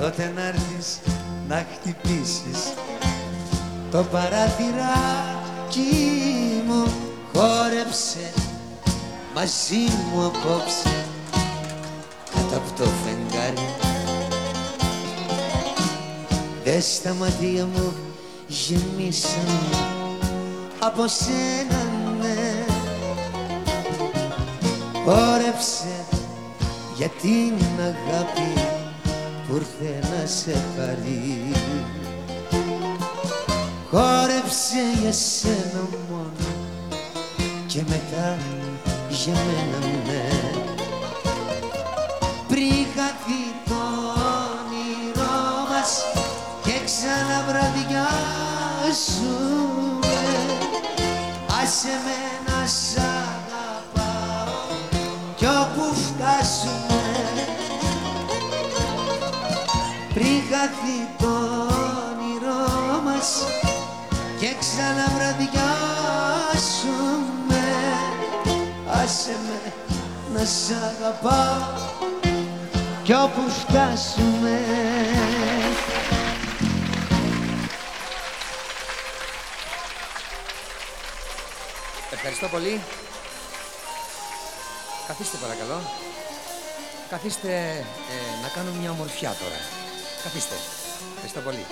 τότε να έρθεις να χτυπήσεις το παράθυράκι μου χόρεψε μαζί μου απόψε κάτω από το φεγγάρι. Δες τα μάτια μου γεμίσαν από σένα ναι. Χόρεψε για την αγάπη που ήρθε να σε χαρεί Χόρεψε για σένα μόνο και μετά για μένα ναι. Πριν χαθεί το όνειρό μας και ξαναβραδιάζουμε Άσε με να σ' αγαπάω. Κι όπου φτάσουμε πριν χαθεί το όνειρό μας και ξαναβραδιάσουμε άσε με να σ' αγαπάω κι όπου φτάσουμε Ευχαριστώ πολύ. Καθίστε παρακαλώ. Καθίστε ε, να κάνω μια ομορφιά τώρα. Καθίστε. Ευχαριστώ πολύ.